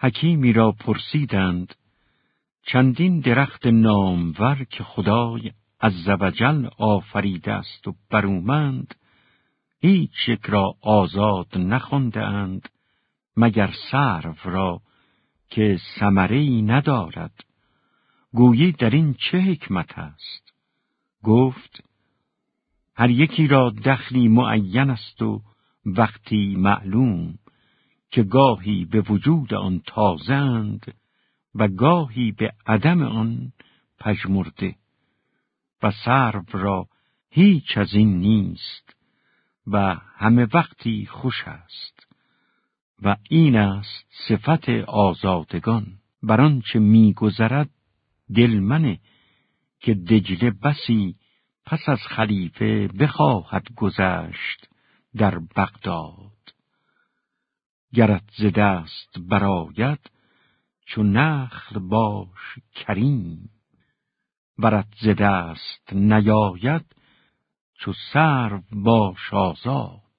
حکیمی را پرسیدند چندین درخت نامور که خدای از زوجل آفریده است و برومند هیچ یک را آزاد نخونده مگر سرو را که ای ندارد. گویی در این چه حکمت است؟ گفت هر یکی را دخلی معین است و وقتی معلوم که گاهی به وجود آن تازند و گاهی به عدم آن پژمرده و سرو را هیچ از این نیست و همه وقتی خوش است و این است صفت آزادگان. بر آنچه میگذرد دلمنه که دجله بسی پس از خلیفه بخواهد گذشت در بغداد. گرت ز دست براید چو نخل باش کریم. ورت ز دست نیاید چو سرو باش آزاد.